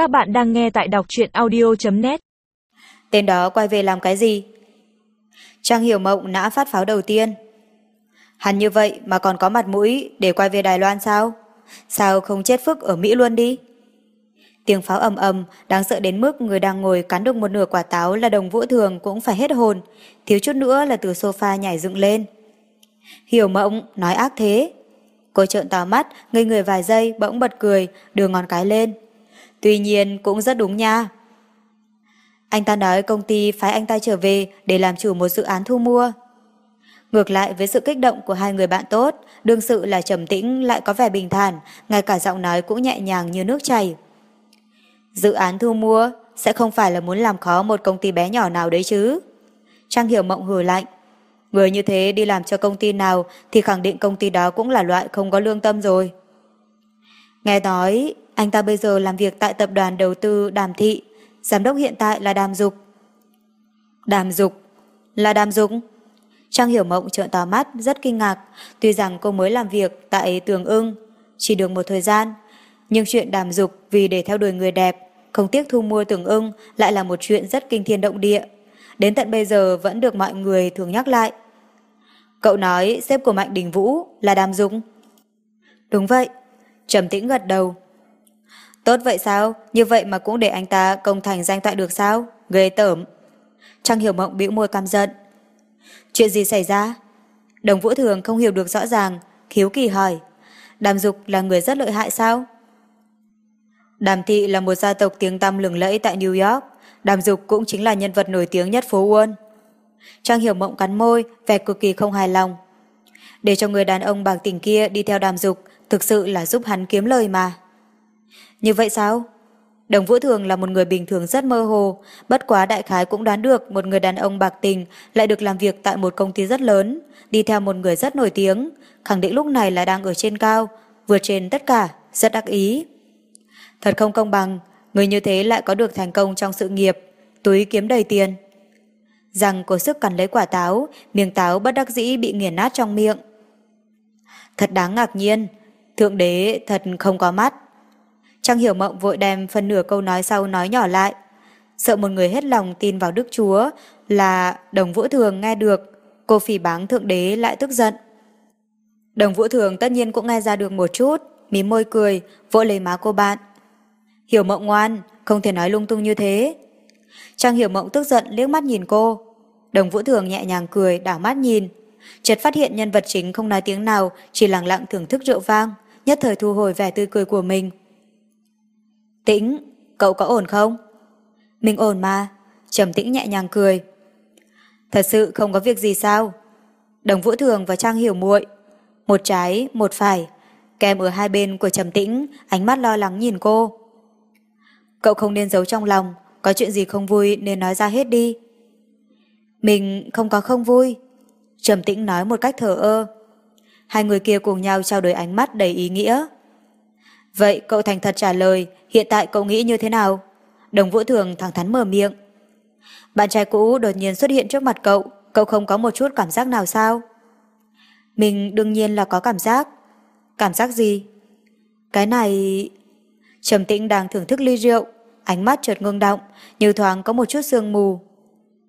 Các bạn đang nghe tại đọc truyện audio.net Tên đó quay về làm cái gì? Trang Hiểu Mộng nã phát pháo đầu tiên. Hắn như vậy mà còn có mặt mũi để quay về Đài Loan sao? Sao không chết phức ở Mỹ luôn đi? Tiếng pháo ầm ầm đáng sợ đến mức người đang ngồi cắn được một nửa quả táo là đồng vũ thường cũng phải hết hồn, thiếu chút nữa là từ sofa nhảy dựng lên. Hiểu Mộng nói ác thế. Cô trợn to mắt, ngây người vài giây bỗng bật cười, đưa ngón cái lên. Tuy nhiên cũng rất đúng nha. Anh ta nói công ty phái anh ta trở về để làm chủ một dự án thu mua. Ngược lại với sự kích động của hai người bạn tốt, đương sự là trầm tĩnh lại có vẻ bình thản, ngay cả giọng nói cũng nhẹ nhàng như nước chảy. Dự án thu mua sẽ không phải là muốn làm khó một công ty bé nhỏ nào đấy chứ. Trang Hiểu Mộng hừ lạnh. Người như thế đi làm cho công ty nào thì khẳng định công ty đó cũng là loại không có lương tâm rồi. Nghe nói, anh ta bây giờ làm việc tại tập đoàn đầu tư Đàm Thị, giám đốc hiện tại là Đàm Dục. Đàm Dục? Là Đàm Dục? Trang Hiểu Mộng trợn to mắt, rất kinh ngạc, tuy rằng cô mới làm việc tại Tường ưng, chỉ được một thời gian, nhưng chuyện Đàm Dục vì để theo đuổi người đẹp, không tiếc thu mua Tường ưng lại là một chuyện rất kinh thiên động địa. Đến tận bây giờ vẫn được mọi người thường nhắc lại. Cậu nói sếp của Mạnh Đình Vũ là Đàm Dục. Đúng vậy, Trầm tĩnh gật đầu. Tốt vậy sao? Như vậy mà cũng để anh ta công thành danh toại được sao? Ghê tởm. Trang Hiểu Mộng bĩu môi căm giận. Chuyện gì xảy ra? Đồng Vũ Thường không hiểu được rõ ràng, khiếu kỳ hỏi. Đàm Dục là người rất lợi hại sao? Đàm Thị là một gia tộc tiếng tăm lừng lẫy tại New York. Đàm Dục cũng chính là nhân vật nổi tiếng nhất phố Uôn. Trang Hiểu Mộng cắn môi, vẻ cực kỳ không hài lòng. Để cho người đàn ông bạc tình kia đi theo Đàm Dục thực sự là giúp hắn kiếm lời mà. Như vậy sao? Đồng Vũ Thường là một người bình thường rất mơ hồ, bất quá đại khái cũng đoán được một người đàn ông bạc tình lại được làm việc tại một công ty rất lớn, đi theo một người rất nổi tiếng, khẳng định lúc này là đang ở trên cao, vượt trên tất cả, rất đắc ý. Thật không công bằng, người như thế lại có được thành công trong sự nghiệp, túi kiếm đầy tiền. Rằng có sức cắn lấy quả táo, miếng táo bất đắc dĩ bị nghiền nát trong miệng. Thật đáng ngạc nhiên, thượng đế thật không có mắt. Trang Hiểu Mộng vội đem phần nửa câu nói sau nói nhỏ lại. Sợ một người hết lòng tin vào Đức Chúa là đồng vũ thường nghe được, cô phỉ báng thượng đế lại tức giận. Đồng vũ thường tất nhiên cũng nghe ra được một chút, mím môi cười, vỗ lấy má cô bạn. Hiểu Mộng ngoan, không thể nói lung tung như thế. Trang Hiểu Mộng tức giận liếc mắt nhìn cô. Đồng Vũ Thường nhẹ nhàng cười, đảo mắt nhìn. Chợt phát hiện nhân vật chính không nói tiếng nào, chỉ lặng lặng thưởng thức rượu vang, nhất thời thu hồi vẻ tươi cười của mình. Tĩnh, cậu có ổn không? Mình ổn mà, trầm tĩnh nhẹ nhàng cười. Thật sự không có việc gì sao? Đồng Vũ Thường và Trang Hiểu muội Một trái, một phải, kèm ở hai bên của trầm tĩnh, ánh mắt lo lắng nhìn cô. Cậu không nên giấu trong lòng, có chuyện gì không vui nên nói ra hết đi. Mình không có không vui. Trầm tĩnh nói một cách thở ơ. Hai người kia cùng nhau trao đổi ánh mắt đầy ý nghĩa. Vậy cậu thành thật trả lời, hiện tại cậu nghĩ như thế nào? Đồng Vũ Thường thẳng thắn mở miệng. Bạn trai cũ đột nhiên xuất hiện trước mặt cậu, cậu không có một chút cảm giác nào sao? Mình đương nhiên là có cảm giác. Cảm giác gì? Cái này... Trầm tĩnh đang thưởng thức ly rượu, ánh mắt chợt ngưng động, như thoáng có một chút sương mù.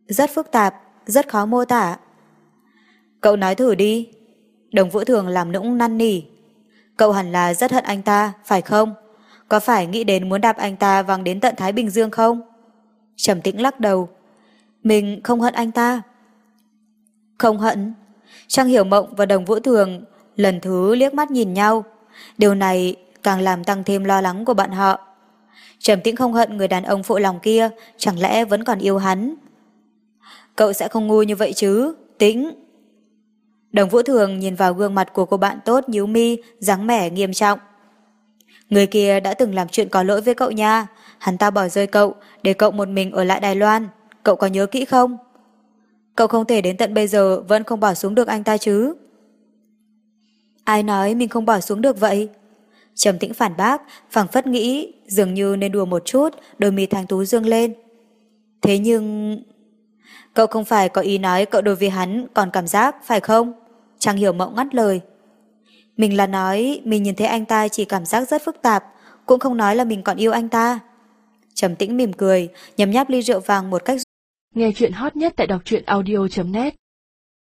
Rất phức tạp, rất khó mô tả. Cậu nói thử đi. Đồng Vũ Thường làm nũng năn nỉ. Cậu hẳn là rất hận anh ta, phải không? Có phải nghĩ đến muốn đạp anh ta văng đến tận Thái Bình Dương không? Trầm tĩnh lắc đầu. Mình không hận anh ta. Không hận. Trang Hiểu Mộng và Đồng Vũ Thường lần thứ liếc mắt nhìn nhau. Điều này càng làm tăng thêm lo lắng của bọn họ. Trầm tĩnh không hận người đàn ông phụ lòng kia, chẳng lẽ vẫn còn yêu hắn. Cậu sẽ không ngu như vậy chứ, tĩnh. Đồng Vũ Thường nhìn vào gương mặt của cô bạn tốt nhíu mi, dáng mẻ nghiêm trọng. Người kia đã từng làm chuyện có lỗi với cậu nha, hắn ta bỏ rơi cậu để cậu một mình ở lại Đài Loan, cậu có nhớ kỹ không? Cậu không thể đến tận bây giờ vẫn không bỏ xuống được anh ta chứ. Ai nói mình không bỏ xuống được vậy? Trầm tĩnh phản bác, phẳng phất nghĩ dường như nên đùa một chút, đôi mi thanh tú dương lên. Thế nhưng... Cậu không phải có ý nói cậu đối với hắn còn cảm giác, phải không? Chẳng hiểu mộng ngắt lời. Mình là nói mình nhìn thấy anh ta chỉ cảm giác rất phức tạp, cũng không nói là mình còn yêu anh ta. Trầm tĩnh mỉm cười, nhấm nháp ly rượu vàng một cách Nghe chuyện hot nhất tại đọc truyện audio.net